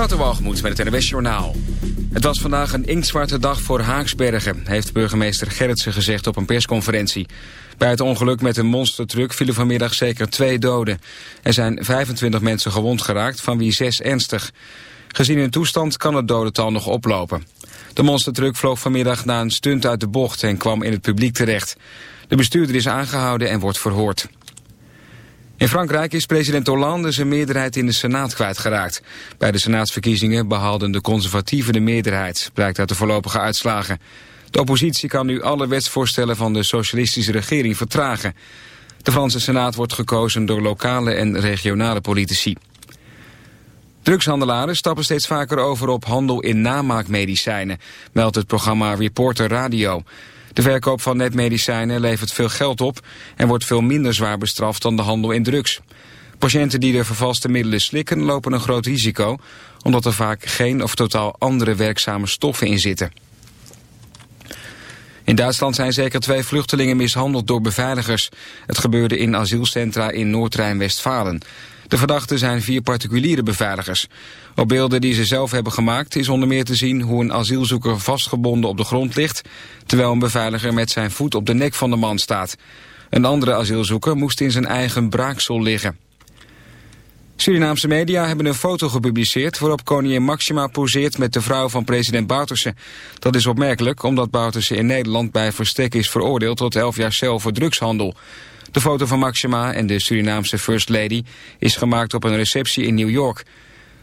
Waterwalgemoed met het NWS Journaal. Het was vandaag een inktzwarte dag voor Haaksbergen... heeft burgemeester Gerritsen gezegd op een persconferentie. Bij het ongeluk met een monstertruck vielen vanmiddag zeker twee doden. Er zijn 25 mensen gewond geraakt, van wie zes ernstig. Gezien hun toestand kan het dodental nog oplopen. De monstertruck vloog vanmiddag na een stunt uit de bocht... en kwam in het publiek terecht. De bestuurder is aangehouden en wordt verhoord. In Frankrijk is president Hollande zijn meerderheid in de Senaat kwijtgeraakt. Bij de Senaatsverkiezingen behaalden de conservatieven de meerderheid, blijkt uit de voorlopige uitslagen. De oppositie kan nu alle wetsvoorstellen van de socialistische regering vertragen. De Franse Senaat wordt gekozen door lokale en regionale politici. Drugshandelaren stappen steeds vaker over op handel in namaakmedicijnen, meldt het programma Reporter Radio. De verkoop van netmedicijnen levert veel geld op en wordt veel minder zwaar bestraft dan de handel in drugs. Patiënten die de vervalste middelen slikken lopen een groot risico, omdat er vaak geen of totaal andere werkzame stoffen in zitten. In Duitsland zijn zeker twee vluchtelingen mishandeld door beveiligers. Het gebeurde in asielcentra in Noord-Rijn-Westfalen. De verdachten zijn vier particuliere beveiligers. Op beelden die ze zelf hebben gemaakt is onder meer te zien hoe een asielzoeker vastgebonden op de grond ligt, terwijl een beveiliger met zijn voet op de nek van de man staat. Een andere asielzoeker moest in zijn eigen braaksel liggen. Surinaamse media hebben een foto gepubliceerd waarop koningin Maxima poseert met de vrouw van president Bouterse. Dat is opmerkelijk omdat Bouterse in Nederland bij verstek is veroordeeld tot 11 jaar cel voor drugshandel. De foto van Maxima en de Surinaamse First Lady is gemaakt op een receptie in New York.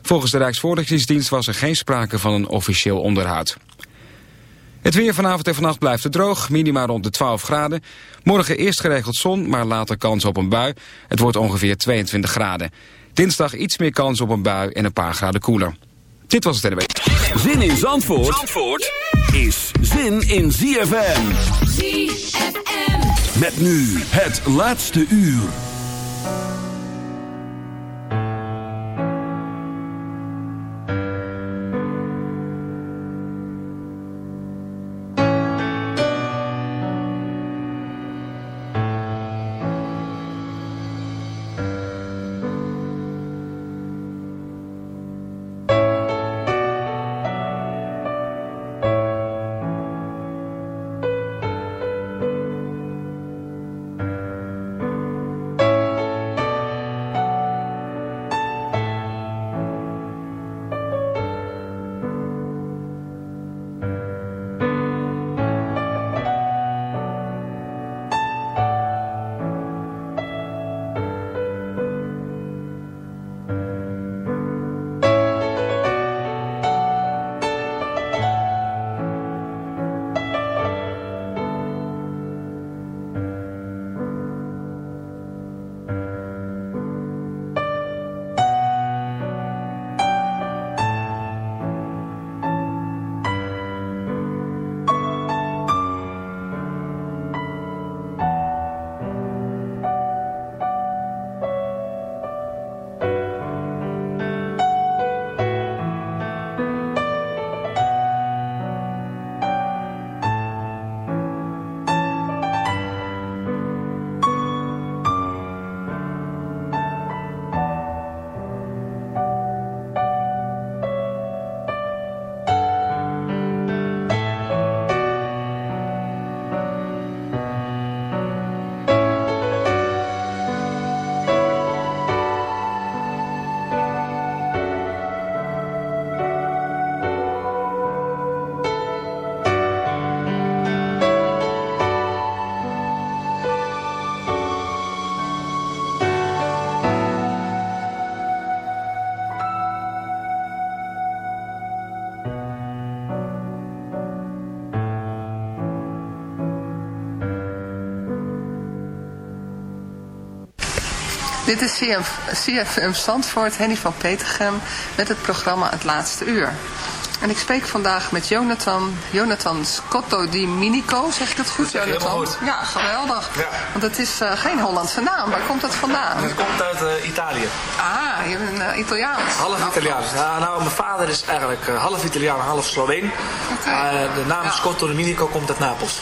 Volgens de Rijksvoorlichtingsdienst was er geen sprake van een officieel onderhoud. Het weer vanavond en vannacht blijft het droog, minima rond de 12 graden. Morgen eerst geregeld zon, maar later kans op een bui. Het wordt ongeveer 22 graden. Dinsdag iets meer kans op een bui en een paar graden koeler. Dit was het NW. Zin in Zandvoort, Zandvoort is zin in ZFM. ZFM. Met nu het laatste uur. Dit is CFM Zandvoort, Henny van Petergem, met het programma Het Laatste Uur. En ik spreek vandaag met Jonathan, Jonathan Scotto di Minico, zeg ik dat goed, Jonathan? Goed. Ja, geweldig. Ja. Want het is uh, geen Hollandse naam, waar komt dat vandaan? Het komt uit uh, Italië. Ah, je bent uh, Italiaans. Half Italiaans. Ja, nou, mijn vader is eigenlijk half Italiaan, half Sloveen. Okay. de naam ja. Scotto di Minico komt uit Napels.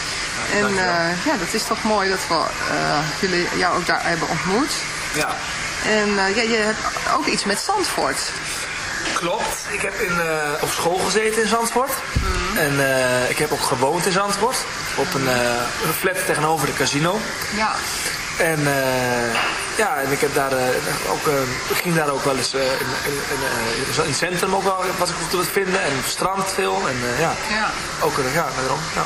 En uh, ja, dat is toch mooi dat we uh, jullie jou ook daar hebben ontmoet. Ja. En uh, ja, je hebt ook iets met Zandvoort. Klopt. Ik heb in, op school gezeten in Zandvoort. Mm. En ik heb ook gewoond in Zandvoort. Op een, een flat tegenover de casino. Ja. En ja, en ik heb daar ook, ik ging daar ook wel eens in, in, in, het centrum ook wel was ik te vinden. En op het strand veel. En ja, ja. ook ja, daarom. Ja.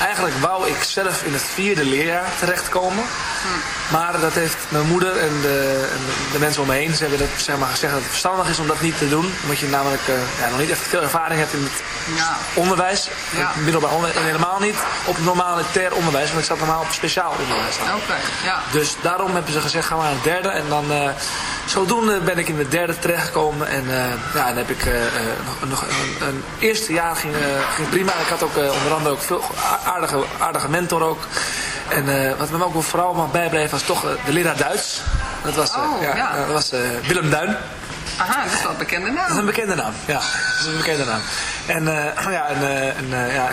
Eigenlijk wou ik zelf in het vierde leerjaar terechtkomen. Maar dat heeft mijn moeder en de, en de, mensen om me heen ze hebben dat, zeg maar, gezegd dat het verstandig is om dat niet te doen. Omdat je namelijk uh, ja, nog niet echt veel ervaring hebt in het ja. onderwijs. Ja. middelbaar onderwijs. En helemaal niet op normaal ter onderwijs. Want ik zat normaal op speciaal onderwijs. Oké, ja. Dus daarom hebben ze gezegd, gaan we naar het derde. En dan uh, zodoende ben ik in het derde terechtgekomen. En uh, ja, dan heb ik nog, nog een, een, eerste jaar ging, ging prima. Ik had ook onder andere ook veel aardige, aardige mentor ook. En wat me ook vooral mag bijblijven was toch de leraar Duits. Dat was, oh, ja, ja. Dat was Willem Duin. Aha, dat is wel een bekende naam. Dat is een bekende naam, ja. Dat is een bekende naam. En, uh, ja, en, uh, en uh, ja,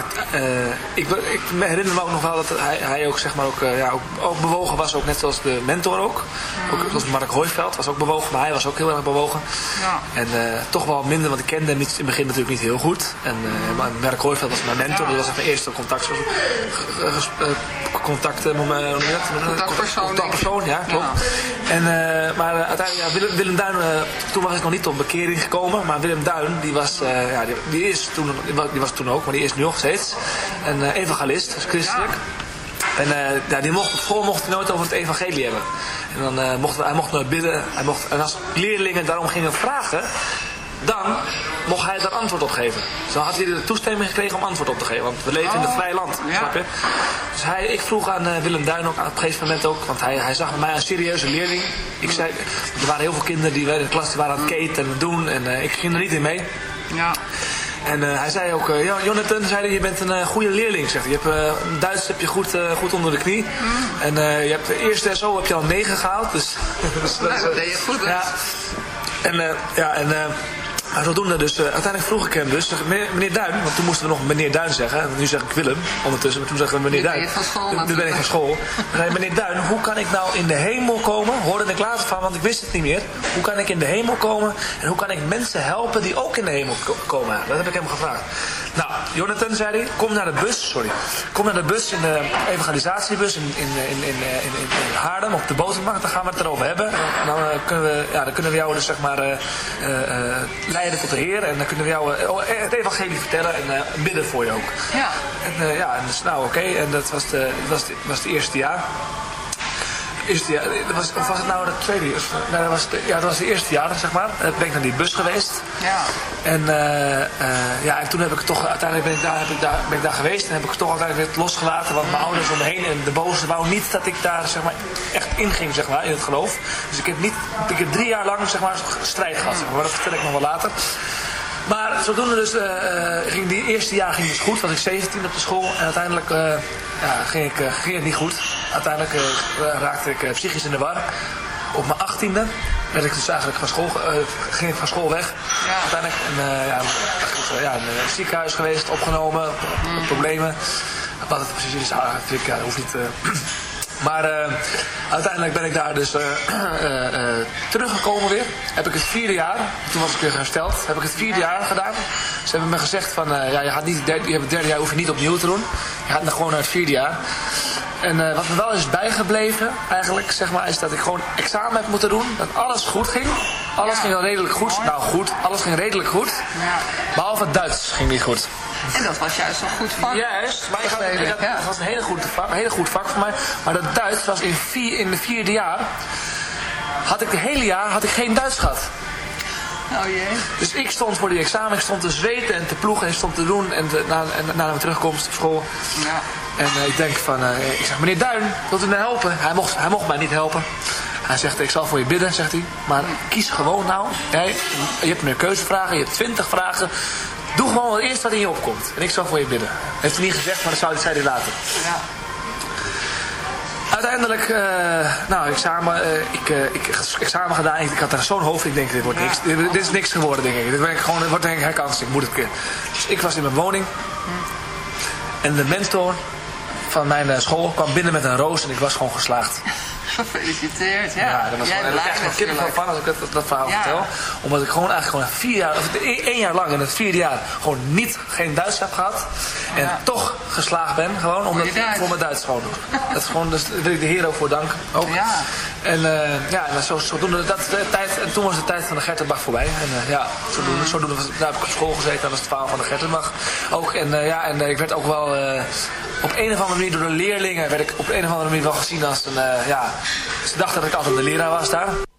ik, ik herinner me ook nog wel dat hij, hij ook, zeg maar, ook, ja, ook, ook, bewogen was, ook net zoals de mentor ook. Mm. Ook zoals Mark Hooiveld was ook bewogen, maar hij was ook heel erg bewogen. Ja. En toch wel minder, want ik kende hem niet, in het begin natuurlijk niet heel goed. En maar Mark Hooiveld was mijn mentor, ja. dat was mijn eerste contact. contact, contactpersoon. Contactpersoon, ja, klopt. Ja. En, maar uiteindelijk, ja, Willem, Willem Duin, toen was ik nog niet tot bekering gekomen, maar Willem Duin, die was, ja, die, die is toen, die was toen ook, maar die is nu nog steeds. Een uh, evangelist, dus christelijk. En uh, ja, die mocht, op school mocht hij nooit over het evangelie hebben. En dan mocht, hij mocht nooit bidden. Hij mocht, en als leerlingen daarom gingen vragen, dan mocht hij daar antwoord op geven. Dus dan had hij de toestemming gekregen om antwoord op te geven. Want we leven in het oh, vrije land, ja. snap je? Dus hij, ik vroeg aan uh, Willem Duin ook, aan het gegeven moment ook, want hij, hij zag mij een serieuze leerling. Ik zei, er waren heel veel kinderen die in de klas die waren aan het keten en doen en uh, ik ging er niet in mee. Ja. En uh, hij zei ook, uh, Jonathan, zei je bent een uh, goede leerling. Zegt hij. Je hebt, Duits heb je goed, goed onder de knie. Mm. En je hebt de eerste SO heb je al 9 gehaald. Dus, dus nou, dat deed je goed. Ja. En, ja, en maar zodoende dus, uh, uiteindelijk vroeg ik hem dus, meneer, meneer Duin, want toen moesten we nog meneer Duin zeggen. En nu zeg ik Willem ondertussen, maar toen zeggen we meneer Duin. Nu ben ik van school. Dan zei meneer Duin, hoe kan ik nou in de hemel komen? Hoorde ik later van, want ik wist het niet meer. Hoe kan ik in de hemel komen? En hoe kan ik mensen helpen die ook in de hemel komen? Dat heb ik hem gevraagd. Nou, Jonathan zei hij, kom naar de bus, sorry. Kom naar de bus, in de evangelisatiebus in, in, in, in, in, in Haarlem, op de botermarkt. Dan gaan we het erover hebben. Dan, uh, kunnen, we, ja, dan kunnen we jou dus zeg maar uh, uh, leiden tot de Heer. En dan kunnen we jou oh, het evangelie vertellen en bidden voor je ook. Ja. En ja, en dus, nou oké. Okay. En dat was, de, dat was, de, was het eerste jaar eerste jaar, was, of was het nou het tweede jaar? Nee, dat was, ja, dat was het eerste jaar, zeg maar. Toen ben ik naar die bus geweest. Ja. En, uh, uh, ja, en toen heb ik toch, uiteindelijk ben ik, daar, heb ik daar, ben ik daar geweest en heb ik het toch uiteindelijk weer losgelaten. Want mijn ouders om me heen en de boze wou niet dat ik daar zeg maar, echt inging zeg maar, in het geloof. Dus ik heb, niet, ik heb drie jaar lang zeg maar, strijd gehad. Zeg maar, maar dat vertel ik nog wel later. Maar zodoende dus, uh, ging die eerste jaar ging dus goed. Was ik 17 op de school. En uiteindelijk uh, ja, ging, ik, ging het niet goed. Uiteindelijk raakte ik psychisch in de war. Op mijn achttiende werd ik dus eigenlijk van school, ging ik van school weg. Ja. Uiteindelijk en, ja, ja, in het ziekenhuis geweest, opgenomen, mm. problemen. Wat het precies is, ah, ja, dat hoeft niet... Maar uh, uiteindelijk ben ik daar dus uh, uh, teruggekomen weer. Heb ik het vierde jaar, toen was ik weer hersteld, heb ik het vierde jaar gedaan. Ze hebben me gezegd van, ja, je, gaat niet, je hebt het derde jaar hoef je niet opnieuw te doen. Je gaat dan gewoon naar het vierde jaar. En uh, wat me wel is bijgebleven, eigenlijk, zeg maar, is dat ik gewoon examen heb moeten doen. Dat alles goed ging. Alles ging wel redelijk goed. Nou, goed. Alles ging redelijk goed. Ja. Behalve het Duits ging niet goed. En dat was juist een goed vak. Juist, maar ik had, ik had, ja. was een hele goed vak, een hele goed vak voor mij. Maar dat Duits was in, vier, in de vierde jaar, had ik de hele jaar had ik geen Duits gehad. Oh jee. Dus ik stond voor die examen, ik stond te zweten en te ploegen en stond te doen. En, te, na, en na mijn terugkomst op school. Ja. En uh, ik denk van, uh, ik zeg, meneer Duin, wilt u mij helpen? Hij mocht, hij mocht mij niet helpen. Hij zegt, ik zal voor je bidden, zegt hij. Maar kies gewoon nou. Jij, je hebt meer keuzevragen, je hebt twintig vragen. Doe gewoon het eerste wat in je opkomt. En ik zal voor je bidden. Heeft hij niet gezegd, maar dat zei hij later. Ja. Uiteindelijk, uh, nou, examen, uh, ik, uh, ik examen gedaan. Ik, had er zo'n hoofd. Ik denk, dit wordt niks. Dit, dit, is niks geworden, denk ik. Dit wordt gewoon, wordt denk ik herkansing. Moet het Dus ik was in mijn woning. En de mentor van mijn school kwam binnen met een roos en ik was gewoon geslaagd. Gefeliciteerd, ja. Ja, dat was Jij echt een kippen van als ik dat, dat verhaal vertel. Omdat ik gewoon eigenlijk gewoon vier jaar, of één jaar lang in het vierde jaar gewoon niet, geen Duits heb gehad. En toch geslaagd ben, gewoon omdat ik voor mijn Duits gewoon doe. dat is gewoon, dus daar wil ik de Heer ook voor danken. Ook. Ja. En uh, ja, en zo, zodoende, dat de tijd, en toen was de tijd van de Gertenbach voorbij. En uh, ja, zodoende, mm. zodoende daar heb ik op school gezeten, dat was het verhaal van de Gertenbach. Ook, en uh, ja, en ik werd ook wel op een of andere manier door de leerlingen, werd ik op een of andere manier wel gezien als een, ja, ze dachten dat ik altijd de leraar was daar.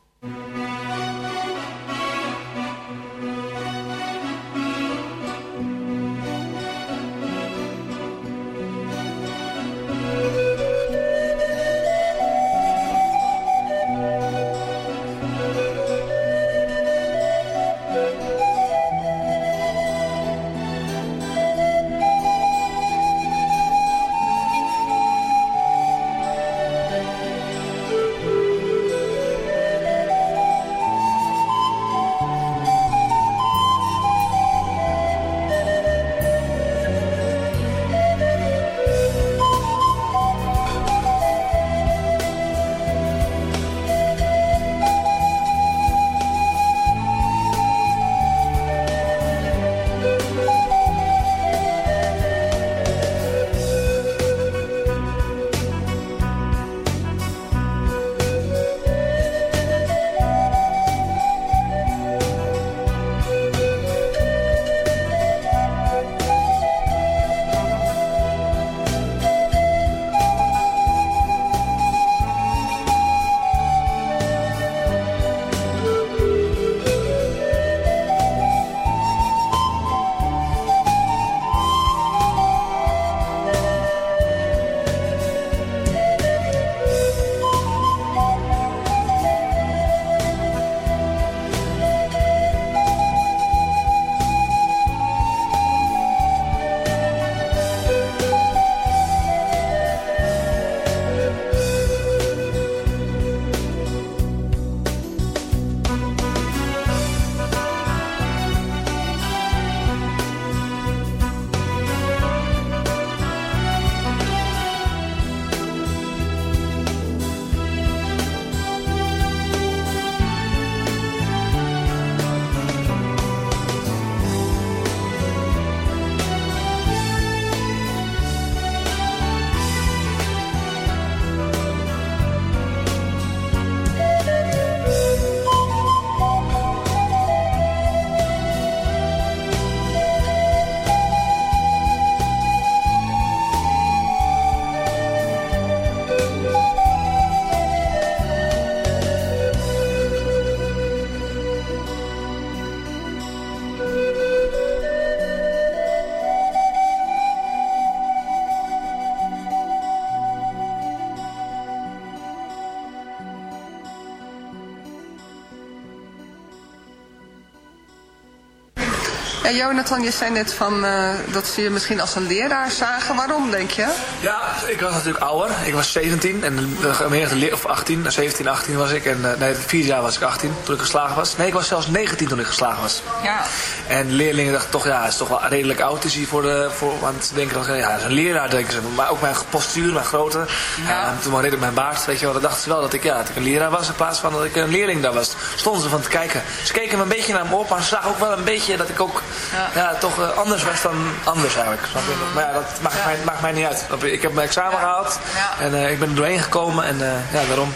Jonathan, je zei net van, uh, dat ze je misschien als een leraar zagen. Waarom, denk je? Ja, ik was natuurlijk ouder. Ik was 17 en de of 18, 17, 18 was ik. En uh, nee, vier jaar was ik 18 toen ik geslagen was. Nee, ik was zelfs 19 toen ik geslagen was. Ja. En leerlingen dachten toch, ja, het is toch wel redelijk oud is hij voor de, voor, want ze denken dan, ja, is een leraar, denken ze. Maar ook mijn postuur, mijn grootte. Ja. En toen maar redelijk mijn baard, weet je wel. Dan dachten ze wel dat ik, ja, dat ik een leraar was in plaats van dat ik een leerling daar was. Stonden ze van te kijken. Ze keken me een beetje naar me op, maar ze zagen ook wel een beetje dat ik ook ja. ja toch anders was dan anders eigenlijk. Snap je? Maar ja, dat maakt, mij, maakt mij niet uit. Ik heb mijn examen gehaald en ik ben er doorheen gekomen en ja, daarom.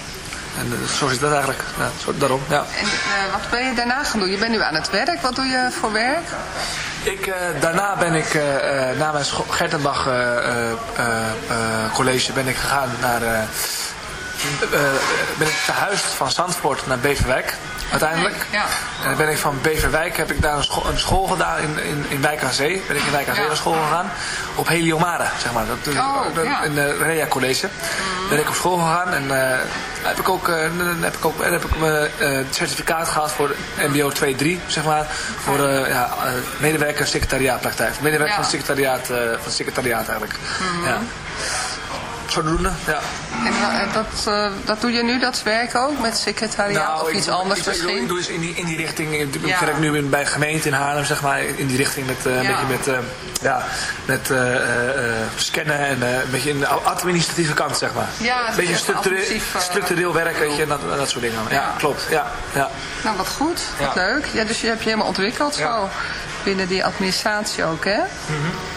En zo zit dat eigenlijk. Ja, zo, daarom, ja. En wat ben je daarna gaan doen? Je bent nu aan het werk. Wat doe je voor werk? Ik, uh, daarna ben ik, na mijn Gertenbach college, ben ik gegaan naar, ben ik verhuisd van Zandvoort naar Beverwijk uiteindelijk. Ja. En dan ben ik van Beverwijk, heb ik daar een school, een school gedaan in, in, in Wijk aan Zee. Ben ik in Wijk aan Zee naar school gegaan. Op Heliomare, zeg maar. Dat, oh, ja. In de Rea College. Mm. Ben ik op school gegaan en uh, heb ik ook, uh, heb ik ook heb ik mijn uh, certificaat gehad voor MBO 2-3, zeg maar. Voor ja, medewerker secretariaatpraktijk. Medewerker van secretariaat, van secretariaat eigenlijk. Mm -hmm. ja zodoende, ja. En dat, uh, dat doe je nu, dat werk ook, met secretariaat nou, of iets anders misschien? Ik, doe eens in die, in die richting, ik ja. werk nu bij gemeente in Haarlem, zeg maar, in die richting met, ja. een beetje met, ja, met scannen en een beetje in de administratieve kant, zeg maar. Ja, een beetje structureel, structureel werk, weet je, dat, dat soort dingen. Ja, klopt, ja, ja. Nou, wat goed, wat leuk. Ja, dus je hebt je helemaal ontwikkeld zo, binnen die administratie ook, hè? Mm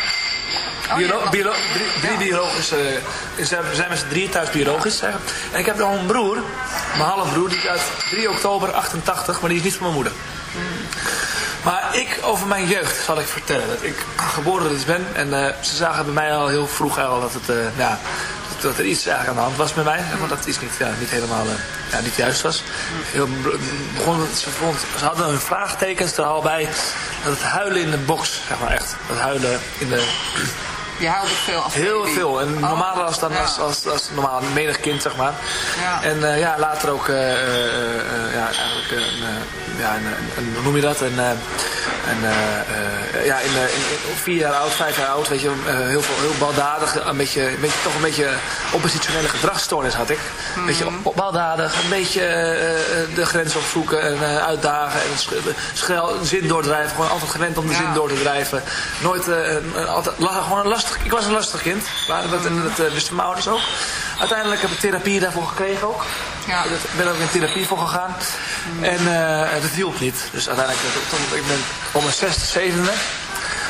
Oh, biolo drie, drie biologische... we zijn met z'n drieën thuis biologisch. En ik heb nog een broer, mijn halfbroer, die is uit 3 oktober 88, maar die is niet van mijn moeder. Maar ik, over mijn jeugd, zal ik vertellen. Dat ik geboren dus ben. En uh, ze zagen bij mij al heel vroeg al dat, het, uh, ja, dat er iets aan de hand was met mij. Maar dat iets niet, ja, niet helemaal ja, niet juist was. Heel, begon, ze, vond, ze hadden een vraagtekens er al bij. Dat het huilen in de box, zeg maar echt. Dat huilen in de je huilde veel als Heel veel. En normaal als, dan, als, als, als, normaal menig kind, zeg maar. Ja. En uh, ja, later ook, uh, uh, ja, eigenlijk, een, ja, een, een, hoe noem je dat? Een, en uh, ja, in, in, vier jaar oud, vijf jaar oud, weet je, heel, veel, heel baldadig, een beetje, een beetje, toch een beetje oppositionele gedragsstoornis had ik. Een beetje mhm. baldadig, een beetje de grens opzoeken en uitdagen en schel, zin doordrijven. Gewoon altijd gewend om de zin door te drijven. Nooit, altijd, gewoon een lastig, ik was een lastig kind, maar dat, dat wisten mijn ouders ook. Uiteindelijk heb ik therapie daarvoor gekregen ook. Ja. Ik ben ook in therapie voor gegaan. Mm. En uh, dat hielp niet. Dus uiteindelijk, toen, ik ben om mijn zesde, zevende.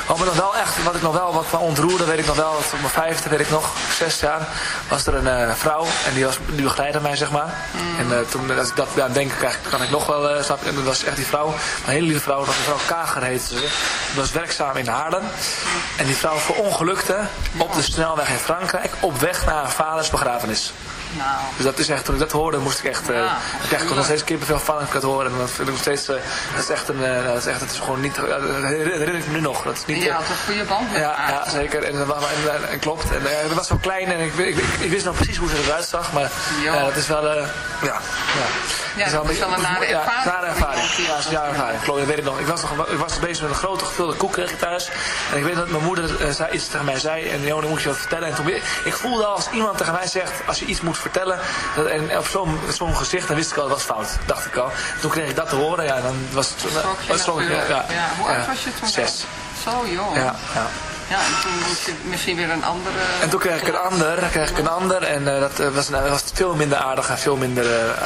Wat, me nog wel echt, wat ik nog wel wat me ontroerde, weet ik nog wel. Op mijn vijfde, weet ik nog, zes jaar, was er een uh, vrouw. En die, was, die begeleidde mij, zeg maar. Mm. En uh, toen, als ik dat ja, denk, krijg, kan ik nog wel, uh, snap En dat was echt die vrouw, een hele lieve vrouw, dat mevrouw Kager heette ze. Die was werkzaam in Haarlem. En die vrouw verongelukte op de snelweg in Frankrijk, op weg naar haar vaders begrafenis. Nou. Dus dat is echt, toen ik dat hoorde, moest ik echt, ja, uh, ik echt nog steeds kippenvel van ik het horen. En dat vind ik nog steeds, uh, dat is echt een, uh, dat is echt, het is gewoon niet, dat herinner ik me nu nog. Dat is niet, ja, toch goede band met ja, ja, zeker. En, en, en, klopt. En dat was zo klein en ik, ik, ik, ik, wist nog precies hoe ze eruit zag, maar dat is wel, ja, ja. Ja, dat is wel een nare ervaring. Ja, nare ervaring. Ja, ervaring. Klopt, dat weet ik nog. Ik was, nog, ik was bezig met een grote gevulde koek kreeg ik thuis. En ik weet dat mijn moeder zei, iets tegen mij zei. En Jona, moet je wat vertellen. En toen, ik voelde als iemand tegen mij zegt, als je iets moet vertellen. Dat, en op zo'n gezicht, dan wist ik al, dat was fout. Dacht ik al. Toen kreeg ik dat te horen. Ja, dan was het... Was het ja, ja, ja. Hoe oud was je toen? Zes. Zo jong. Ja, ja. Ja, en toen moest je misschien weer een andere... En toen kreeg ik een ander, kreeg ik een ander. En uh, dat uh, was, uh, was veel minder aardig en veel minder,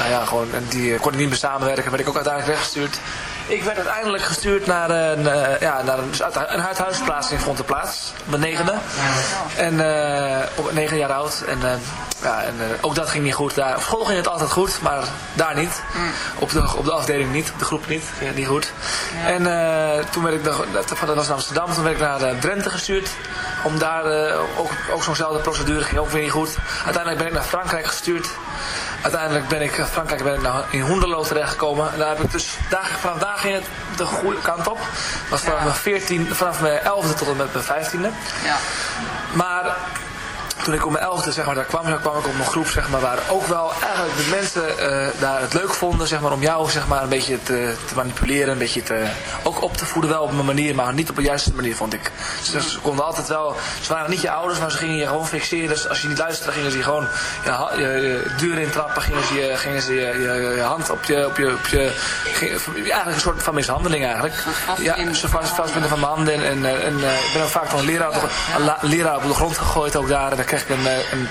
ja, gewoon, en die kon ik niet meer samenwerken. Werd ik ook uiteindelijk weggestuurd. Ik werd uiteindelijk gestuurd naar een, ja, naar een, een huisplaatsing in Plaats, op mijn negende. En op negen jaar oud. En ja, en uh, ook dat ging niet goed. Daar, op school ging het altijd goed, maar daar niet. Mm. Op, de, op de afdeling niet, op de groep niet. Ging het niet goed. Ja. En uh, toen werd ik, dat was in Amsterdam, toen werd ik naar uh, Drenthe gestuurd. Om daar ook, ook zo'nzelfde procedure, ging ook weer niet goed. Uiteindelijk ben ik naar Frankrijk gestuurd. Uiteindelijk ben ik Frankrijk ben ik naar, in Hoenderloo terechtgekomen. En daar heb ik dus, daar, vanaf daar ging het de goede kant op. was vanaf, ja. mijn 14, vanaf mijn 11e tot en met mijn 15e. Ja. Maar toen ik op mijn elfde zeg maar, daar kwam, dan kwam ik op een groep zeg maar, waar ook wel eigenlijk de mensen uh, daar het leuk vonden zeg maar, om jou zeg maar, een beetje te, te, manipuleren, een beetje te, ook op te voeden wel op een manier, maar niet op de juiste manier vond ik. Ze, ze konden altijd wel, ze waren niet je ouders, maar ze gingen je gewoon fixeren. Dus als je niet luisterde, gingen ze je gewoon je, je, je deur intrappen, gingen ze, je, gingen ze je, je, hand op je, op je, op je eigenlijk een soort van mishandeling eigenlijk. Ja, ze vast, vastbinden van mijn handen en, en, en ik ben ook vaak van een leraar, op de grond gegooid ook daar. En dan kreeg ik een, een,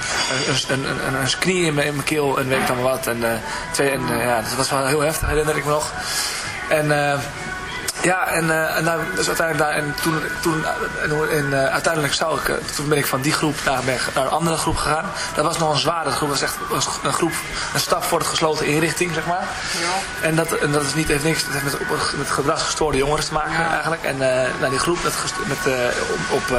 een, een, een, knie in mijn, in mijn keel en weet ik dan wat. En, uh, twee, en uh, ja, dat was wel heel heftig, herinner ik me nog. En... Uh, ja, en, uh, en, dus uiteindelijk daar, en toen, toen en, uh, uiteindelijk zou ik, toen ben ik van die groep naar, naar een andere groep gegaan. Dat was nog een zware groep, dat was echt een groep, een stap voor het gesloten inrichting, zeg maar. Ja. En, dat, en dat is niet, heeft niks, dat heeft met, op, met gedragsgestoorde jongeren te maken ja. eigenlijk. En uh, nou, die groep met, met, op, op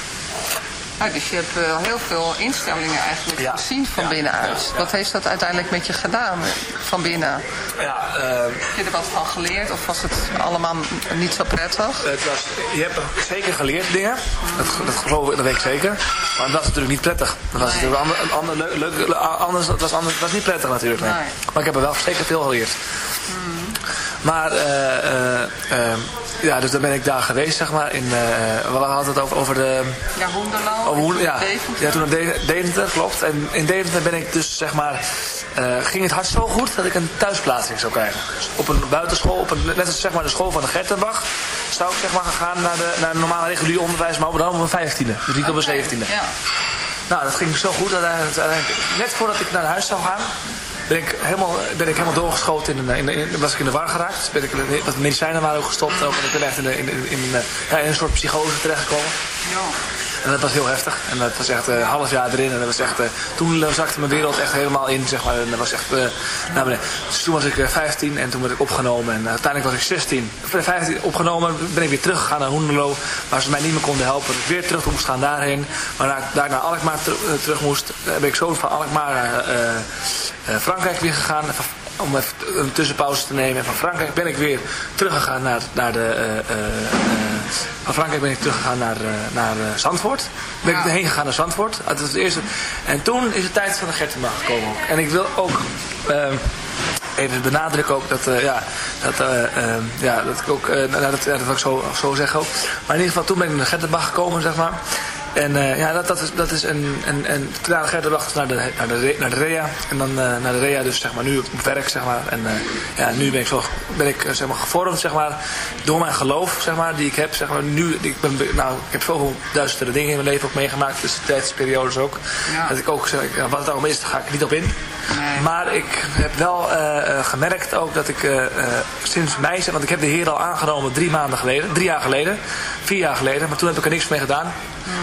Dus je hebt heel veel instellingen eigenlijk ja. gezien van ja. binnenuit. Wat heeft dat uiteindelijk met je gedaan van binnen? Ja, uh, heb je er wat van geleerd of was het allemaal niet zo prettig? Het was, je hebt zeker geleerd dingen, dat, dat geloof ik, dat weet ik zeker. Maar dat was natuurlijk niet prettig. Dat was nee. natuurlijk ander, ander, leuk, leuk, anders, dat was, anders, dat was niet prettig natuurlijk. Nee. Nee. Maar ik heb er wel zeker veel geleerd. Maar uh, ja, dus dan ben ik daar geweest, zeg maar. In, uh, we hadden het over, over de... Ja, Hoenderlo. Over Hoen, ja, ja, toen naar Deventer, klopt. En in Deventer ben ik dus, zeg maar... Ging het hart zo goed dat ik een thuisplaatsing zou krijgen. Dus op een buitenschool, op een, net als zeg maar de school van de Gertenbach... zou ik zeg maar gaan naar de, naar normale regulier onderwijs, maar dan op mijn vijftiende. Dus niet op mijn zeventiende. Ja. Nou, dat ging zo goed. Dat net voordat ik naar huis zou gaan, ben ik helemaal, ben ik helemaal doorgeschoten. In, in, in, was ik in de war geraakt. Ben ik, wat medicijnen waren ook gestopt. Ook, en ik ben echt in, in, in een soort psychose terechtgekomen. Ja. En dat was heel heftig. En dat was echt een uh, half jaar erin. En dat was echt, uh, toen zakte mijn wereld echt helemaal in, zeg maar. En dat was echt uh, naar beneden. Dus toen was ik 15 en toen werd ik opgenomen. En uiteindelijk was ik 16. 15 opgenomen, ben ik weer teruggegaan naar Hoenderlo. Waar ze mij niet meer konden helpen. Ik weer terug moest gaan daarheen. Maar daar naar Alkmaar ter, terug moest, ben ik zo van Alkmaar naar Frankrijk weer gegaan om even een tussenpauze te nemen. En van Frankrijk ben ik weer teruggegaan naar, naar de... Uh, uh, van Frankrijk ben ik teruggegaan naar, naar Zandvoort. Ben ik heen gegaan naar Zandvoort. Dat was het eerste. En toen is de tijd van de Gertenbach gekomen. Ook. En ik wil ook ehm, even benadrukken ook dat, ja, dat, uh, ja, dat ik ook, dat, dat wil ik zo, zo zeggen ook. Maar in ieder geval toen ben ik naar Gertenbach gekomen, zeg maar. En uh, ja, dat, dat, is, dat is een, een, een daarna ga naar de, naar, de, naar de REA. En dan uh, naar de REA dus zeg maar nu op werk, zeg maar. En uh, ja, nu ben ik, zo, ben ik zeg maar, gevormd, zeg maar, door mijn geloof, zeg maar, die ik heb, zeg maar. Nu, ik, ben, nou, ik heb zoveel duizenden dingen in mijn leven ook meegemaakt, dus de tijdsperiodes ook. Ja. Dat ik ook zeg, wat het allemaal is, daar ga ik niet op in. Nee. Maar ik heb wel gemerkt ook dat ik sinds mei, want ik heb de Heer al aangenomen drie maanden geleden, drie jaar geleden, vier jaar geleden, maar toen heb ik er niks mee gedaan.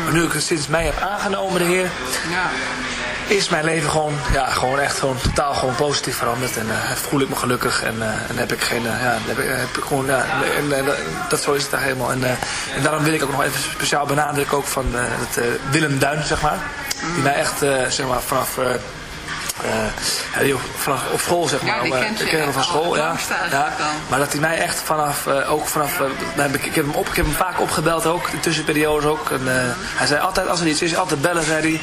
Maar nu ik het sinds mij heb aangenomen, de Heer, ja. is mijn leven gewoon, ja, gewoon echt gewoon totaal gewoon positief veranderd. En uh, voel ik me gelukkig en, uh, en heb ik geen, uh, ja, heb ik, heb ik gewoon, ja, en, dat zo is het daar helemaal. En, en daarom wil ik ook nog even speciaal benadrukken ook van het Willem Duin, zeg maar. Die mij echt, zeg maar, vanaf uh, ja, vanaf op school zeg maar. Ja, ik ken hem van school, ja. ja. Maar dat hij mij echt vanaf, uh, ook vanaf, uh, ik, heb hem op, ik heb hem vaak opgebeld ook, de tussenperiodes ook. En, hij zei altijd, als er iets is, altijd bellen, zei hij.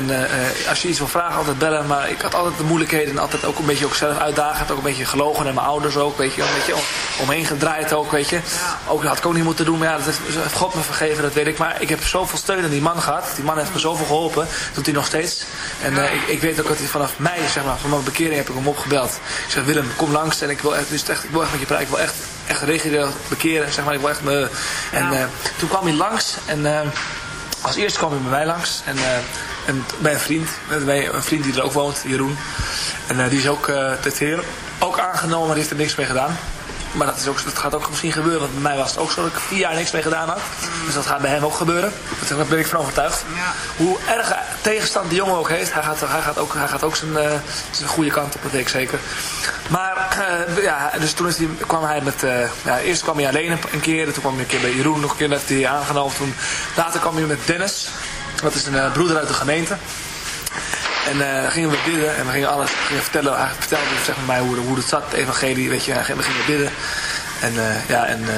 En als je iets wil vragen, altijd bellen. Maar ik had altijd de moeilijkheden en altijd ook een beetje ook zelf uitdagend. Ook een beetje gelogen naar mijn ouders ook, weet je. Een beetje om, omheen gedraaid ook, weet je. Ook dat had ik ook niet moeten doen, maar ja, dat heeft God me vergeven, dat weet ik. Maar ik heb zoveel steun aan die man gehad. Die man heeft me zoveel geholpen, dat doet hij nog steeds. En ik, ik weet ook dat hij vanaf vanaf mei, zeg maar, van mijn bekering heb ik hem opgebeld. Ik zeg, Willem, kom langs en ik wil echt, dus echt, ik wil echt met je praten. Ik wil echt, echt regionaal bekeren, zeg maar. Ik wil echt me... En uh, toen kwam hij langs en uh, als eerste kwam hij bij mij langs. En, uh, en bij een vriend, bij een vriend die er ook woont, Jeroen. En die is ook, dit heer, ook aangenomen, maar die heeft er niks mee gedaan. Maar dat, is ook, dat gaat ook misschien gebeuren. Want bij mij was het ook zo dat ik vier jaar niks mee gedaan had. Dus dat gaat bij hem ook gebeuren. Daar ben ik van overtuigd. Ja. Hoe erg tegenstand die jongen ook heeft, hij gaat, hij gaat, ook, hij gaat ook zijn, uh, zijn goede kant op, dat weet ik zeker. Maar uh, ja, dus toen is die, kwam hij met, uh, ja, eerst kwam hij alleen een, keer, toen kwam hij een keer bij Jeroen nog een keer, heeft hij aangenomen. Toen, later kwam hij met Dennis, dat is een broeder uit de gemeente. En uh, gingen we bidden en we gingen alles vertellen. Hij vertelde zeg maar, mij hoe, hoe het zat, evangelie, weet je. En we gingen bidden. En uh, ja, en, uh,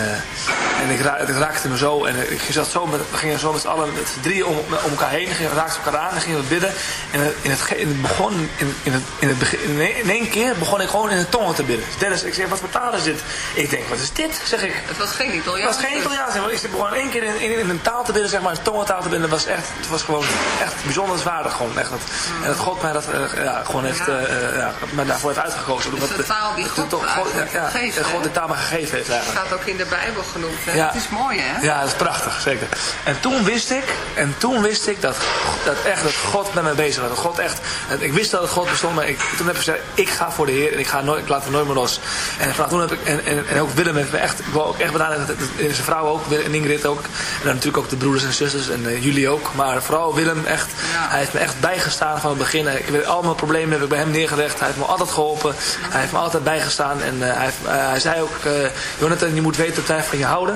en ik, ra het raakte me zo. En ik zat zo met, we gingen zo met z'n allen, met drieën om, om elkaar heen. We raakten elkaar aan en gingen we bidden. En in het, in het begon, in, in, het, in, het begin, in één keer begon ik gewoon in de tongen te bidden. Dennis, ik zeg, wat voor taal is dit? Ik denk, wat is dit? Zeg ik. Het was geen Italiaans. Het was geen Italiaans. Ik begon één keer in, in, in, een taal te bidden, zeg maar, een tongentaal te bidden. Het was echt, het was gewoon echt bijzonder zwaardig gewoon. Echt, dat, mm. En dat God mij dat uh, ja, gewoon heeft, ja. Uh, ja, mij daarvoor heeft uitgekozen. Dus de taal die God, God, ja, God de taal maar gegeven heeft eigenlijk. Het staat ook in de Bijbel genoemd. Hè? Ja. Het is mooi hè? Ja, dat is prachtig, zeker. En toen wist ik, en toen wist ik dat, dat echt dat God met mij bezig was. Dat God echt, ik wist dat het God bestond, maar ik, toen heb ik gezegd, ik ga voor de Heer en ik, ga nooit, ik laat hem nooit meer los. En vanaf toen heb ik, en, en, en ook Willem heeft me echt, ik wil ook echt bedaan, en zijn vrouw ook, en Ingrid ook. En dan natuurlijk ook de broeders en zusters en uh, jullie ook. Maar vooral Willem, echt, ja. hij heeft me echt bijgestaan van het begin. Ik weet, al mijn problemen heb ik bij hem neergelegd. Hij heeft me altijd geholpen. Hij heeft me altijd bijgestaan. En uh, hij, uh, hij zei ook, Jonathan, je moet weten dat wij van je houden.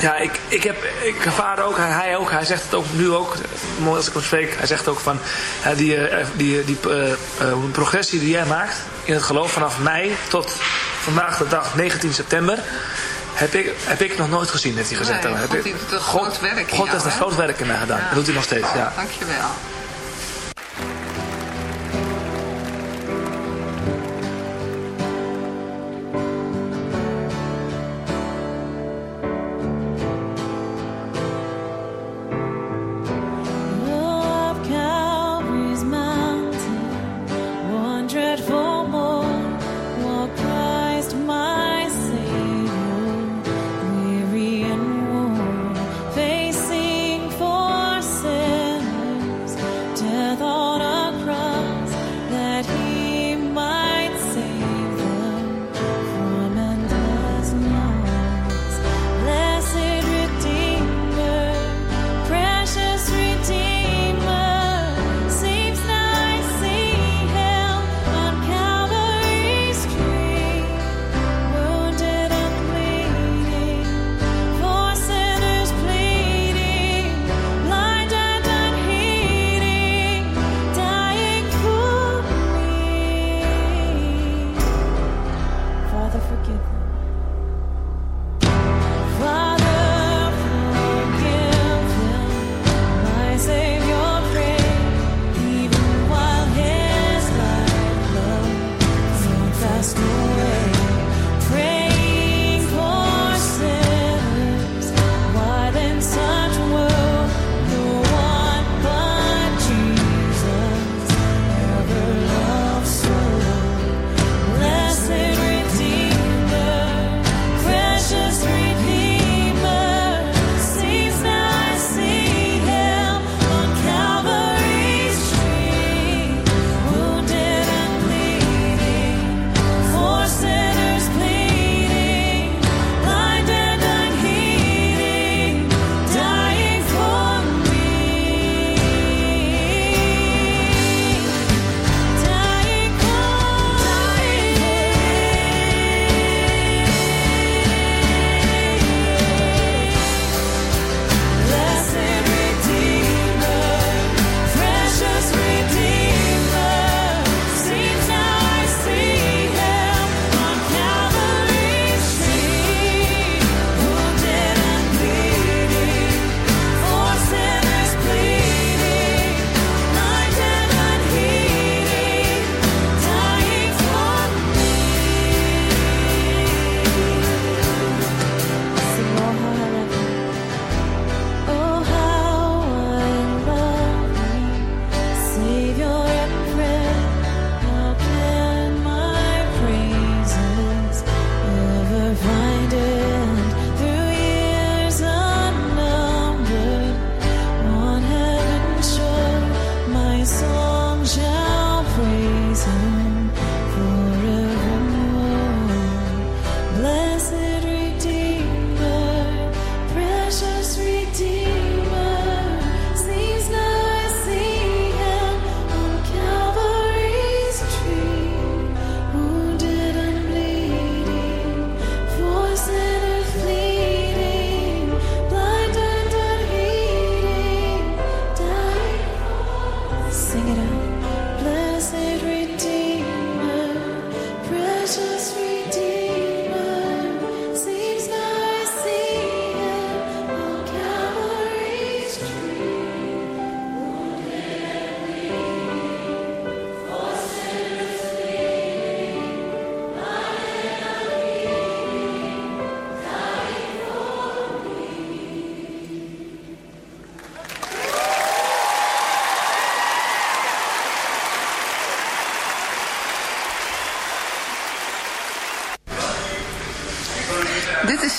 ja, ik, ik, heb, ik ervaar ook, hij ook, hij zegt het ook nu ook, mooi als ik hem spreek, hij zegt ook van die, die, die uh, progressie die jij maakt in het geloof vanaf mei tot vandaag de dag 19 september heb ik, heb ik nog nooit gezien, heeft hij gezegd. Nee, God heeft een groot werk in God heeft een groot werk in mij gedaan. Ja. Dat doet hij nog steeds. Ja. Dankjewel.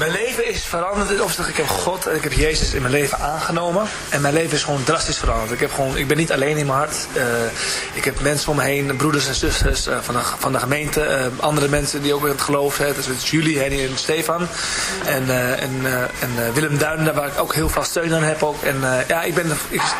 Mijn leven is veranderd. Of ik heb God en ik heb Jezus in mijn leven aangenomen. En mijn leven is gewoon drastisch veranderd. Ik, heb gewoon, ik ben niet alleen in mijn hart. Uh, ik heb mensen om me heen, broeders en zusters uh, van, de, van de gemeente. Uh, andere mensen die ook in het geloof zijn. Dus is Julie, Henny en Stefan. En, en, en Willem Duinen, waar ik ook heel veel steun aan heb. Ook. En ja, ik ben,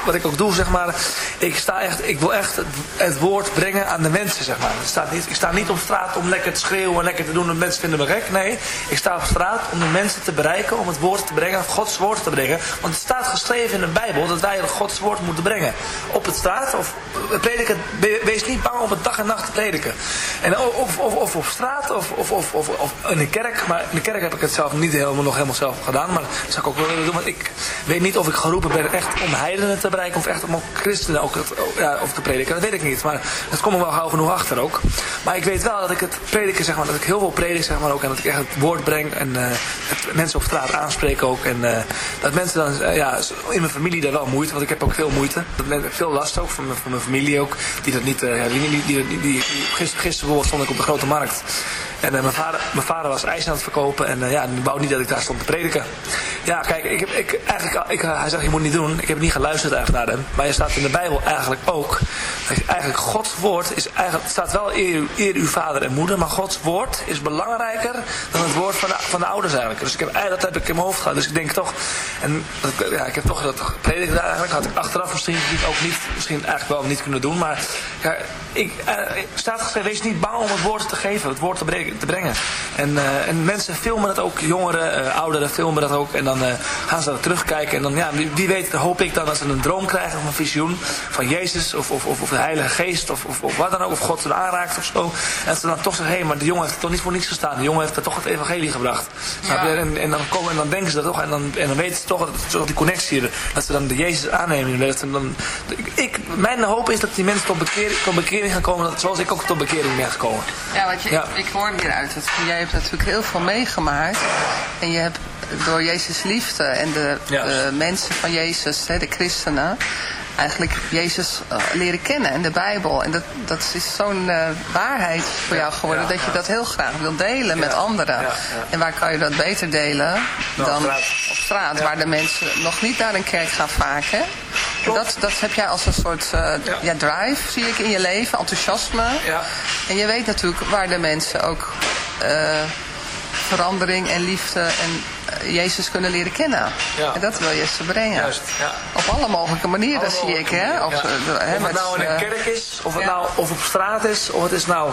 wat ik ook doe, zeg maar. Ik, sta echt, ik wil echt het, het woord brengen aan de mensen, zeg maar. Ik sta, niet, ik sta niet op straat om lekker te schreeuwen en lekker te doen. En mensen vinden me gek. Nee, ik sta op straat om mensen te bereiken, om het woord te brengen, Gods woord te brengen. Want het staat geschreven in de Bijbel dat wij Gods woord moeten brengen. Op het straat, of prediken, wees niet bang om het dag en nacht te prediken. En of, of, of op straat, of, of, of, of, of in de kerk. Maar in de kerk heb ik het zelf niet helemaal, nog helemaal zelf gedaan. Maar dat zou ik ook wel willen doen. Want ik weet niet of ik geroepen ben echt om heidenen te bereiken, of echt om christenen ook ja, of te prediken. Dat weet ik niet. Maar dat komt er wel gauw genoeg achter ook. Maar ik weet wel dat ik het prediken, zeg maar, dat ik heel veel predik, zeg maar ook. En dat ik echt het woord breng en uh, mensen op straat aanspreken ook. En uh, dat mensen dan, uh, ja, in mijn familie daar wel moeite, want ik heb ook veel moeite. Dat veel last ook van mijn, mijn familie ook. Die dat niet, die, die, die, die, die, gisteren, gisteren stond ik op de grote markt. En uh, mijn, vader, mijn vader was ijs aan het verkopen en uh, ja, die wou niet dat ik daar stond te prediken. Ja, kijk, ik heb, ik, eigenlijk, ik, hij zegt je moet niet doen. Ik heb niet geluisterd eigenlijk naar hem. Maar je staat in de Bijbel eigenlijk ook. Eigenlijk Gods woord is eigenlijk, staat wel eer, eer uw vader en moeder. Maar Gods woord is belangrijker dan het woord van de, van de ouders eigenlijk. Dus ik heb, dat heb ik in mijn hoofd gehad. Dus ik denk toch, en ja, ik heb toch dat prediken eigenlijk. Had ik achteraf misschien ook niet, misschien eigenlijk wel niet kunnen doen. Maar ja, ik, staat geschreven, wees niet bang om het woord te geven, het woord te brengen te brengen. En, uh, en mensen filmen dat ook, jongeren, uh, ouderen filmen dat ook. En dan uh, gaan ze dat terugkijken. En dan, ja, wie, wie, weet, hoop ik dan als ze een droom krijgen of een visioen van Jezus of, of, of, of de Heilige Geest of, of, of wat dan ook. Of God ze aanraakt of zo. En ze dan toch zeggen, hé, hey, maar de jongen heeft er toch niet voor niets gestaan. De jongen heeft er toch het evangelie gebracht. Ja. En, en, dan komen, en dan denken ze dat toch. En dan, en dan weten ze toch dat, die connectie, dat ze dan de Jezus aannemen. En dan, ik, mijn hoop is dat die mensen tot bekering, tot bekering gaan komen. Zoals ik ook tot bekering ben gekomen. Ja, want je, ja. ik hoor hieruit. Jij hebt natuurlijk heel veel meegemaakt. En je hebt door Jezus liefde en de, de mensen van Jezus, hè, de christenen, eigenlijk Jezus uh, leren kennen en de Bijbel. En dat, dat is zo'n uh, waarheid voor jou geworden dat je dat heel graag wil delen met anderen. En waar kan je dat beter delen dan op straat, waar de mensen nog niet naar een kerk gaan vaak. Hè? Dat, dat heb jij als een soort uh, ja. drive, zie ik in je leven, enthousiasme. En je weet natuurlijk waar de mensen ook verandering en liefde en eh, Jezus kunnen leren kennen. Ja. En dat wil je ze brengen. Juist, ja. Op alle mogelijke manieren zie ik. Hè? Of, ja. hè, of het nou in een kerk is, of het nou of op straat is, of het is nou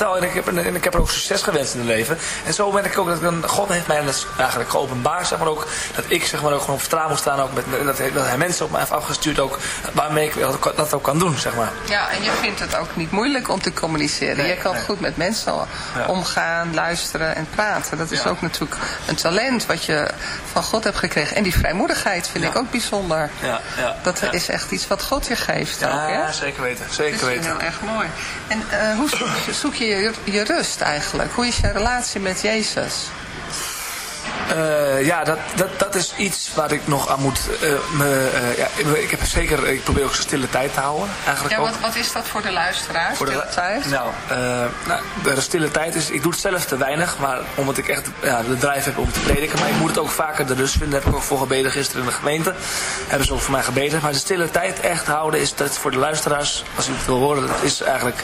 en ik heb, en ik heb er ook succes gewenst in het leven. En zo ben ik ook, dat ik God heeft mij eigenlijk geopenbaard, zeg maar ook, dat ik zeg maar ook gewoon op vertrouwen moet staan, ook met, dat, hij, dat hij mensen op mij heeft afgestuurd, ook, waarmee ik dat ook kan doen, zeg maar. Ja, en je vindt het ook niet moeilijk om te communiceren. je kan goed met mensen omgaan, luisteren en praten. Dat is ook natuurlijk een talent wat je van God hebt gekregen. En die vrijmoedigheid vind ik ook bijzonder. Ja, ja, dat is echt iets wat God je geeft. Ja, ook, hè? zeker weten. Zeker dat is weten. heel erg mooi. En uh, hoe zoek je, je je rust eigenlijk? Hoe is je relatie met Jezus? Uh, ja, dat, dat, dat is iets waar ik nog aan moet... Uh, me, uh, ja, ik, heb zeker, ik probeer ook stille tijd te houden. Eigenlijk ja, wat, wat is dat voor de luisteraar, voor stille de, tijd? Nou, nou, de stille tijd is... Ik doe het zelf te weinig, maar omdat ik echt ja, de drijf heb om te prediken. Maar ik moet het ook vaker de rust vinden. Daar heb ik ook voor gebeden gisteren in de gemeente. Hebben ze ook voor mij gebeden. Maar de stille tijd echt houden is dat voor de luisteraars, als u het wil horen, dat is eigenlijk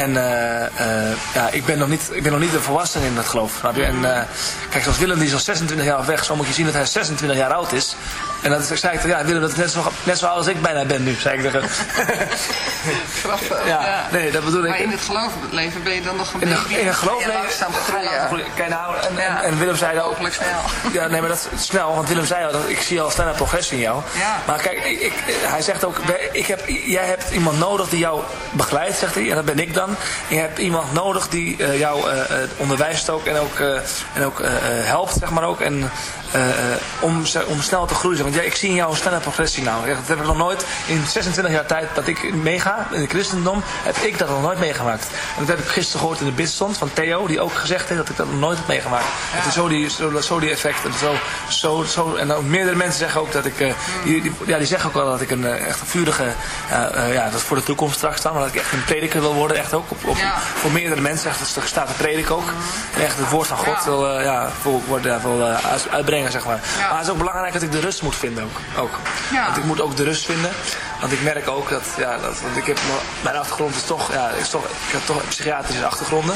En uh, uh, ja, ik ben nog niet, ik ben nog niet een volwassene in dat geloof. En uh, kijk, zoals Willem die is al 26 jaar weg. Zo moet je zien dat hij 26 jaar oud is. En dat zei ik, ja, Willem, dat is net zo, net zo oud als ik bijna ben nu, zei ik tegen Grappig. Ja, ja, nee, dat bedoel ik. Maar in het geloofleven ben je dan nog een beetje... In het geloofleven Kijk, nou, en, en, en, Willem zei ook... snel. Ja, nee, maar dat is snel, want Willem zei al, dat ik zie al snelle progressie in jou. Ja. Maar kijk, ik, hij zegt ook, ik heb, jij hebt iemand nodig die jou begeleidt, zegt hij. En dat ben ik dan. je hebt iemand nodig die uh, jou uh, onderwijst ook en ook, uh, en ook helpt, zeg maar ook. En om, om snel te groeien. Want ja, ik zie in jou een snelle progressie nou. Dat heb ik nog nooit in 26 jaar tijd dat ik meega in het christendom, heb ik dat nog nooit meegemaakt. En dat heb ik gisteren gehoord in de bidstond van Theo, die ook gezegd heeft dat ik dat nog nooit heb meegemaakt. Het is zo die, zo, zo die effecten. Zo, zo, zo, en ook meerdere mensen zeggen ook dat ik, uh, die, die, ja, die zeggen ook wel dat ik een uh, echt een vurige, uh, ja, dat is voor de toekomst straks staan, maar dat ik echt een prediker wil worden, echt ook. Op, op ja. Voor meerdere mensen, echt, dat staat de predik ook. En echt het woord van God ja. wil, ja, wil, wil, uitbrengen, zeg maar. Maar het is ook belangrijk dat ik de rust moet vinden ook. ook. Want ik moet ook de rust vinden. Want ik merk ook dat, ja, dat want ik heb, mijn achtergrond is toch, ja, is toch, ik heb toch psychiatrische achtergronden.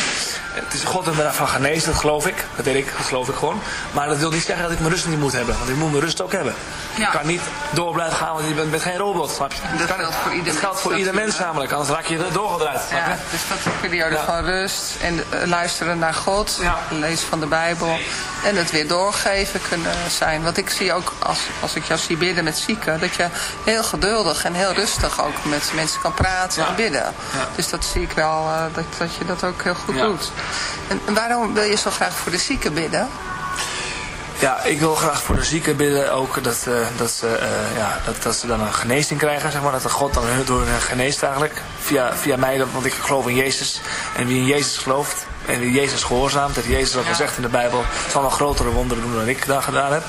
Het is God en daarvan genezen, dat geloof ik. Dat weet ik, dat geloof ik gewoon. Maar dat wil niet zeggen dat ik mijn rust niet moet hebben. Want ik moet mijn rust ook hebben. Ja. Ik kan niet door blijven gaan, want je bent, bent geen robot, snap je? Dat, geldt voor ieder, dat geldt voor ieder mens namelijk, anders raak je doorgedraaid. Ja, dus dat is een periode van rust en uh, luisteren naar God, lezen van de Bijbel en het weer doorgeven kunnen zijn. Want ik zie ook, als, als ik jou zie bidden met zieken, dat je heel geduldig en heel rustig ook met mensen kan praten en bidden. Dus dat zie ik wel, uh, dat, dat je dat ook heel goed doet. En waarom wil je zo graag voor de zieken bidden? Ja, ik wil graag voor de zieken bidden ook dat, uh, dat, ze, uh, ja, dat, dat ze dan een genezing krijgen, zeg maar. Dat de God dan hun door hen geneest eigenlijk. Via, via mij, want ik geloof in Jezus. En wie in Jezus gelooft, en Jezus gehoorzaamt, dat Jezus ook gezegd in de Bijbel, zal nog grotere wonderen doen dan ik daar gedaan heb.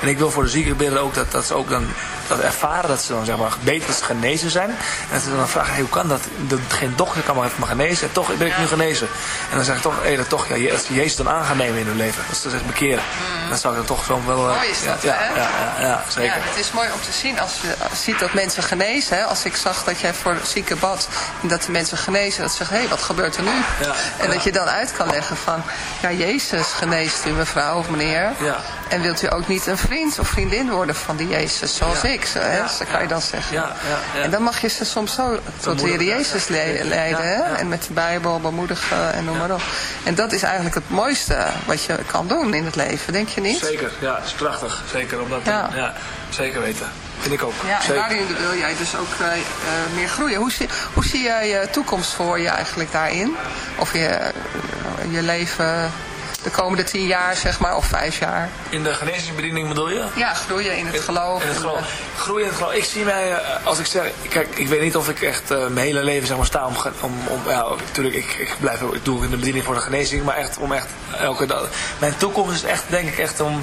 En ik wil voor de zieken bidden ook dat, dat ze ook dan dat ervaren, dat ze dan zeg maar beter genezen zijn. En dat ze dan vragen, hey, hoe kan dat? De, geen dokter kan maar even me genezen en toch ben ik nu genezen. En dan zeg ik toch, hey, dat toch ja, als je Jezus dan aan gaan nemen in hun leven, dat ze zich bekeren. Mm. Dan zou ik dan toch zo wel... Uh, mooi is dat, ja, hè? Ja, ja, ja, zeker. Ja, het is mooi om te zien als je ziet dat mensen genezen. Hè? Als ik zag dat jij voor zieken bad en dat de mensen genezen, dat ze zeggen, hé, hey, wat gebeurt er nu? Ja, en dat je dan uit kan leggen van, ja, Jezus geneest u mevrouw of meneer. Ja. En wilt u ook niet een vriend of vriendin worden van die Jezus, zoals ik, zo, hè? zo kan je dan zeggen. Ja, ja, En dan mag je ze soms zo tot de Heer Jezus leiden, hè? En met de Bijbel bemoedigen en noem maar op. En dat is eigenlijk het mooiste wat je kan doen in het leven, denk je niet? Zeker, ja, het is prachtig. Zeker, omdat, ja. zeker weten. Vind ik ook. Ja, en daarin wil jij dus ook uh, meer groeien. Hoe zie, hoe zie jij je toekomst voor je eigenlijk daarin? Of je, je leven de komende tien jaar, zeg maar, of vijf jaar. In de genezingsbediening bedoel je? Ja, groeien in het geloof. In het geloof. Groeien in het geloof. Ik zie mij, uh, als ik zeg, kijk, ik weet niet of ik echt uh, mijn hele leven zeg maar sta om, om, om ja, natuurlijk, ik, ik blijf, ik doe in de bediening voor de genezing, maar echt om echt elke dag. Mijn toekomst is echt, denk ik, echt om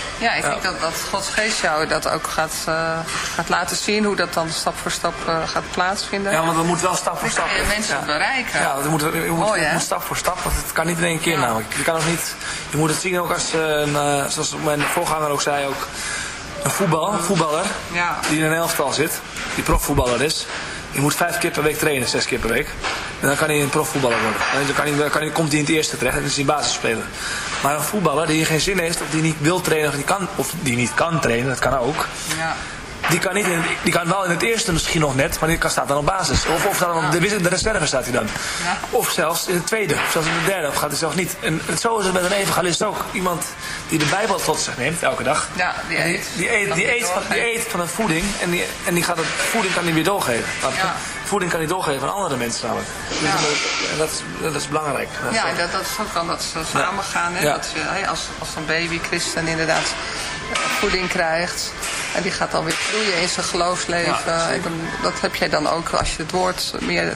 Ja, ik denk dat, dat Gods geest jou dat ook gaat, uh, gaat laten zien. Hoe dat dan stap voor stap uh, gaat plaatsvinden. Ja, want we moeten wel stap voor stap. Je mensen ja. bereiken. Ja, we moeten, we moeten, Mooi, moet stap voor stap. Want het kan niet in één keer namelijk. Je kan ook niet... Je moet het zien ook als, uh, zoals mijn voorganger ook zei, ook een voetbal, voetballer ja. die in een elftal zit, die profvoetballer is. Je moet vijf keer per week trainen, zes keer per week. En dan kan hij een profvoetballer worden. En dan, kan hij, dan kan komt hij in het eerste terecht en is hij basisspeler. Maar een voetballer die geen zin heeft, of die niet wil trainen, of die, kan, of die niet kan trainen, dat kan ook. Ja. Die kan, niet in, die kan wel in het eerste misschien nog net, maar die kan, staat dan op basis. Of, of dan op de, de reserve staat hij dan. Ja. Of zelfs in het tweede, of zelfs in de derde, of gaat hij zelfs niet. En, zo is het met een evangelist ook. Iemand die de Bijbel tot zich neemt, elke dag. Ja, die eet. Die, die eet, die eet, van, die eet van een voeding en die, en die gaat het, voeding kan hij weer doorgeven. Ja. Voeding kan hij doorgeven aan andere mensen namelijk. Ja. En dat is, dat is belangrijk. Dat ja, dat, dat, zo kan dat zo samen gaan. Hè? Dat je, als, als een baby christen inderdaad voeding krijgt. En die gaat dan weer groeien in zijn geloofsleven. Ja, dat heb jij dan ook als je het woord meer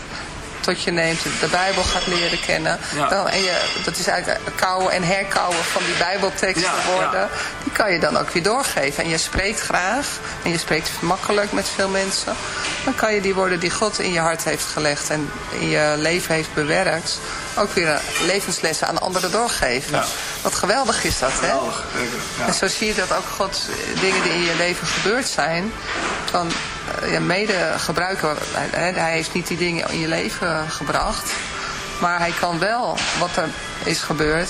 tot je neemt, de Bijbel gaat leren kennen. Dan, en je, dat is eigenlijk kouwen en herkouwen van die Bijbelteksten worden. Die kan je dan ook weer doorgeven. En je spreekt graag en je spreekt makkelijk met veel mensen. Dan kan je die woorden die God in je hart heeft gelegd en in je leven heeft bewerkt ook weer levenslessen aan anderen doorgeven. Wat geweldig is dat, hè? Ja. En zo zie je dat ook God dingen die in je leven gebeurd zijn, eh, ja, mede gebruiken. Hij, hij heeft niet die dingen in je leven gebracht, maar hij kan wel wat er is gebeurd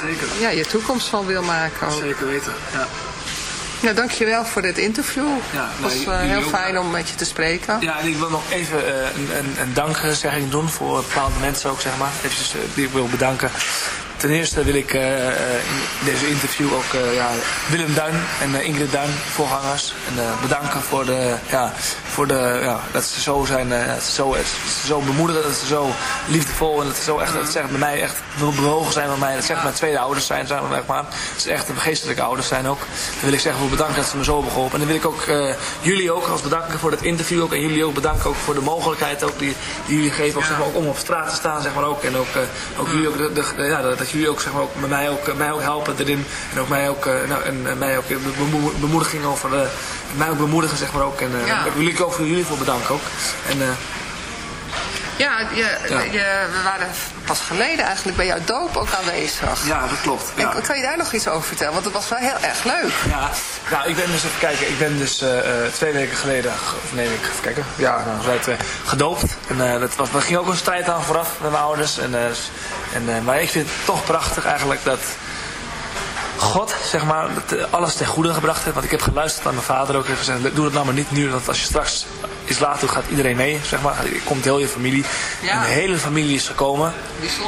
zeker. Ja, je toekomst van wil maken ook. Zeker weten, ja. Nou, dankjewel voor dit interview. Ja, het was uh, heel fijn om met je te spreken. Ja, en ik wil nog even uh, een, een, een dankzegging doen voor bepaalde mensen ook, zeg maar. Even, uh, die ik wil bedanken. Ten eerste wil ik uh, in deze interview ook uh, ja, Willem Duin en Ingrid Duin, voorgangers, en, bedanken voor, de, ja, voor de, ja, dat ze zo zijn, dat ze zo, zo bemoedigen, dat ze zo liefdevol en dat ze zo echt, dat bij mij echt bewogen zijn van mij. Dat zegt mijn tweede ouders zijn, zeg maar. Dat ze echt geestelijke ouders zijn ook. Dan wil ik zeggen voor bedanken dat ze me zo hebben. En dan wil ik ook jullie ook als bedanken voor het interview ook. En jullie ook bedanken ook voor de mogelijkheid ook die, die jullie geven ook, zeg maar, ook om op straat te staan zeg maar ook. En ook, ook jullie ook ja, dat jullie ook, zeg maar, ook mij, ook, mij ook helpen erin. En ook mij ook, uh, nou, en, en, mij ook bemoediging over, mij ook bemoedigen, zeg maar ook. En ja. ik wil ik ook voor jullie voor bedanken ook. En, ja, je, Je, we waren pas geleden eigenlijk bij jouw doop ook aanwezig. Ja, dat klopt. Ja. kan je daar nog iets over vertellen? Want het was wel heel erg leuk. Ja, nou, ik ben dus even kijken. Ik ben dus uh, twee weken geleden, of nee, ik even kijken. Ja, nou, werd, uh, gedoopt. En uh, dat, was, dat ging ook een strijd aan vooraf met mijn ouders. En, en, maar ik vind het toch prachtig eigenlijk dat God, zeg maar, alles ten goede gebracht heeft. Want ik heb geluisterd naar mijn vader ook. Heeft gezegd, doe het nou maar niet nu. Want als je straks iets later gaat iedereen mee. Zeg maar. Komt heel je familie. En de hele familie is gekomen.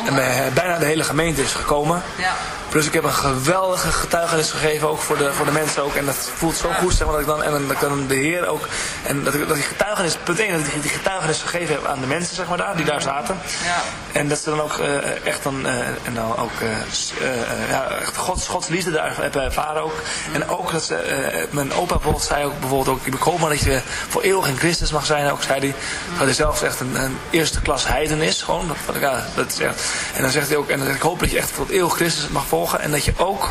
En bijna de hele gemeente is gekomen. Ja. Plus ik heb een geweldige getuigenis gegeven, ook voor de, voor de mensen ook. En dat voelt zo goed, zeg maar, dat ik dan, en dat ik dan de Heer ook, en dat ik, dat die getuigenis, punt 1, dat ik die getuigenis gegeven heb aan de mensen, zeg maar, daar, die daar zaten. Ja. En dat ze dan ook uh, echt dan, uh, en dan ook, uh, ja, echt Gods, Gods liefde daar hebben ervaren ook. En ook dat ze, mijn opa bijvoorbeeld zei ook, bijvoorbeeld ook, ik hoop maar dat je voor eeuwig in Christus mag zijn, ook zei hij, dat hij zelfs echt een, een eerste klas heiden is, gewoon, dat, dat is echt, en dan zegt hij ook, en ik hoop dat je echt tot eeuwig Christus mag volgen en dat je ook...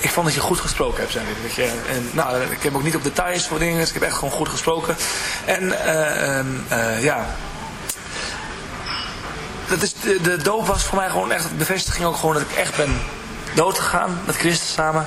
Ik vond dat je goed gesproken hebt, zei Dat je, en, nou, ik heb ook niet op details voor dingen, dus ik heb echt gewoon goed gesproken. En uh, ja... Dat is, de, de doop was voor mij gewoon echt de bevestiging ook gewoon dat ik echt ben doodgegaan met Christus samen.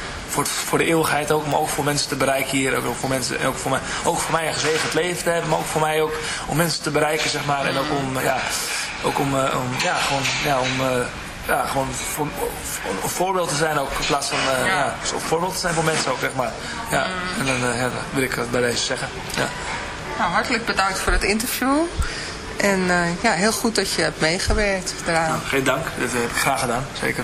voor, voor de eeuwigheid ook, maar ook voor mensen te bereiken hier. Ook voor, mensen, ook voor, mij, ook voor mij een gezegend leven te hebben, maar ook voor mij ook om mensen te bereiken, zeg maar. En ook om, ja, ook om, uh, om ja, gewoon, ja, om, uh, ja, gewoon voor, een voorbeeld te zijn ook in plaats van, uh, ja. ja een voorbeeld te zijn voor mensen ook, zeg maar. Ja, en dan ja, wil ik dat bij deze zeggen. Ja. Nou, hartelijk bedankt voor het interview. En ja, heel goed dat je hebt meegewerkt eraan. Nou, geen dank, dat heb ik graag gedaan, zeker.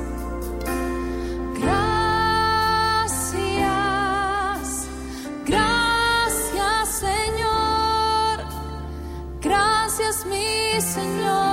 me, Señor.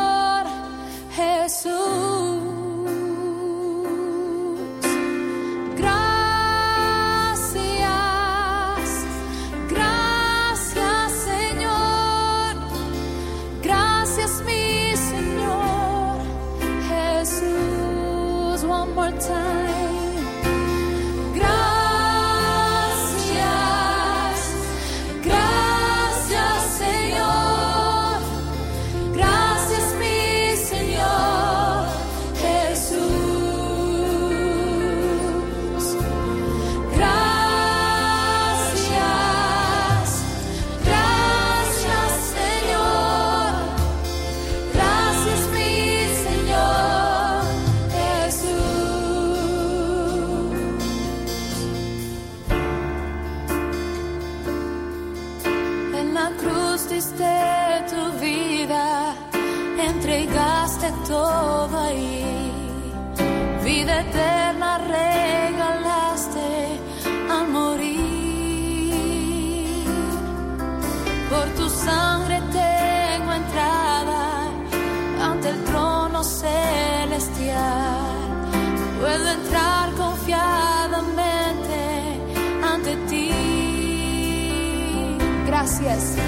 Yes.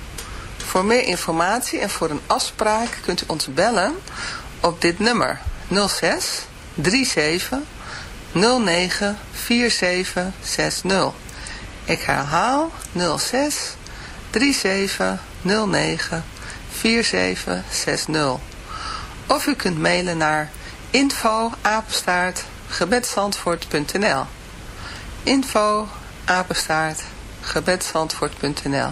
Voor meer informatie en voor een afspraak kunt u ons bellen op dit nummer 06 37 09 4760. Ik herhaal 06 37 09 4760. Of u kunt mailen naar info info apenstaart gebedsandvoort.nl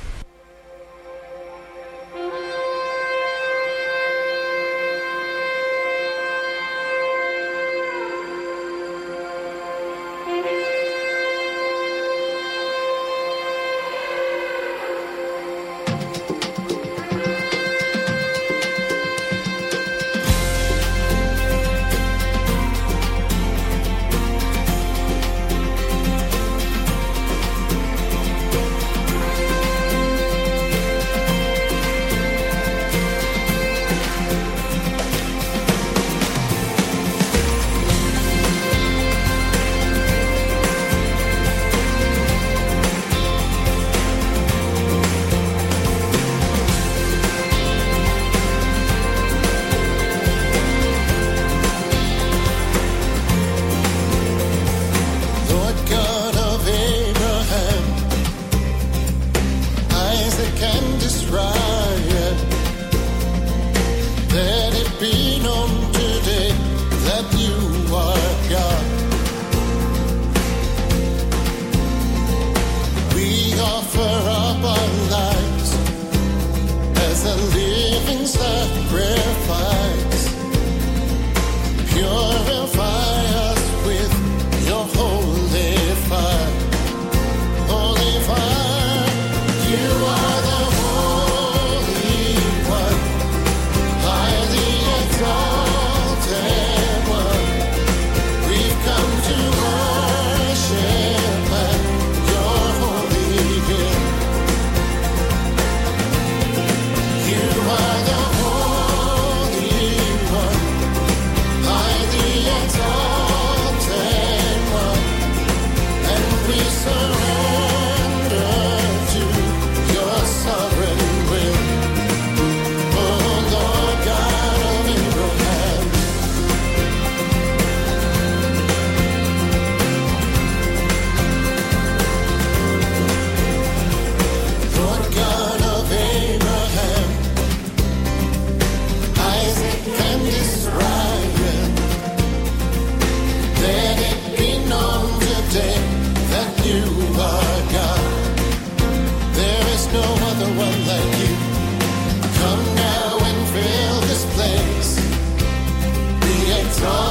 it's all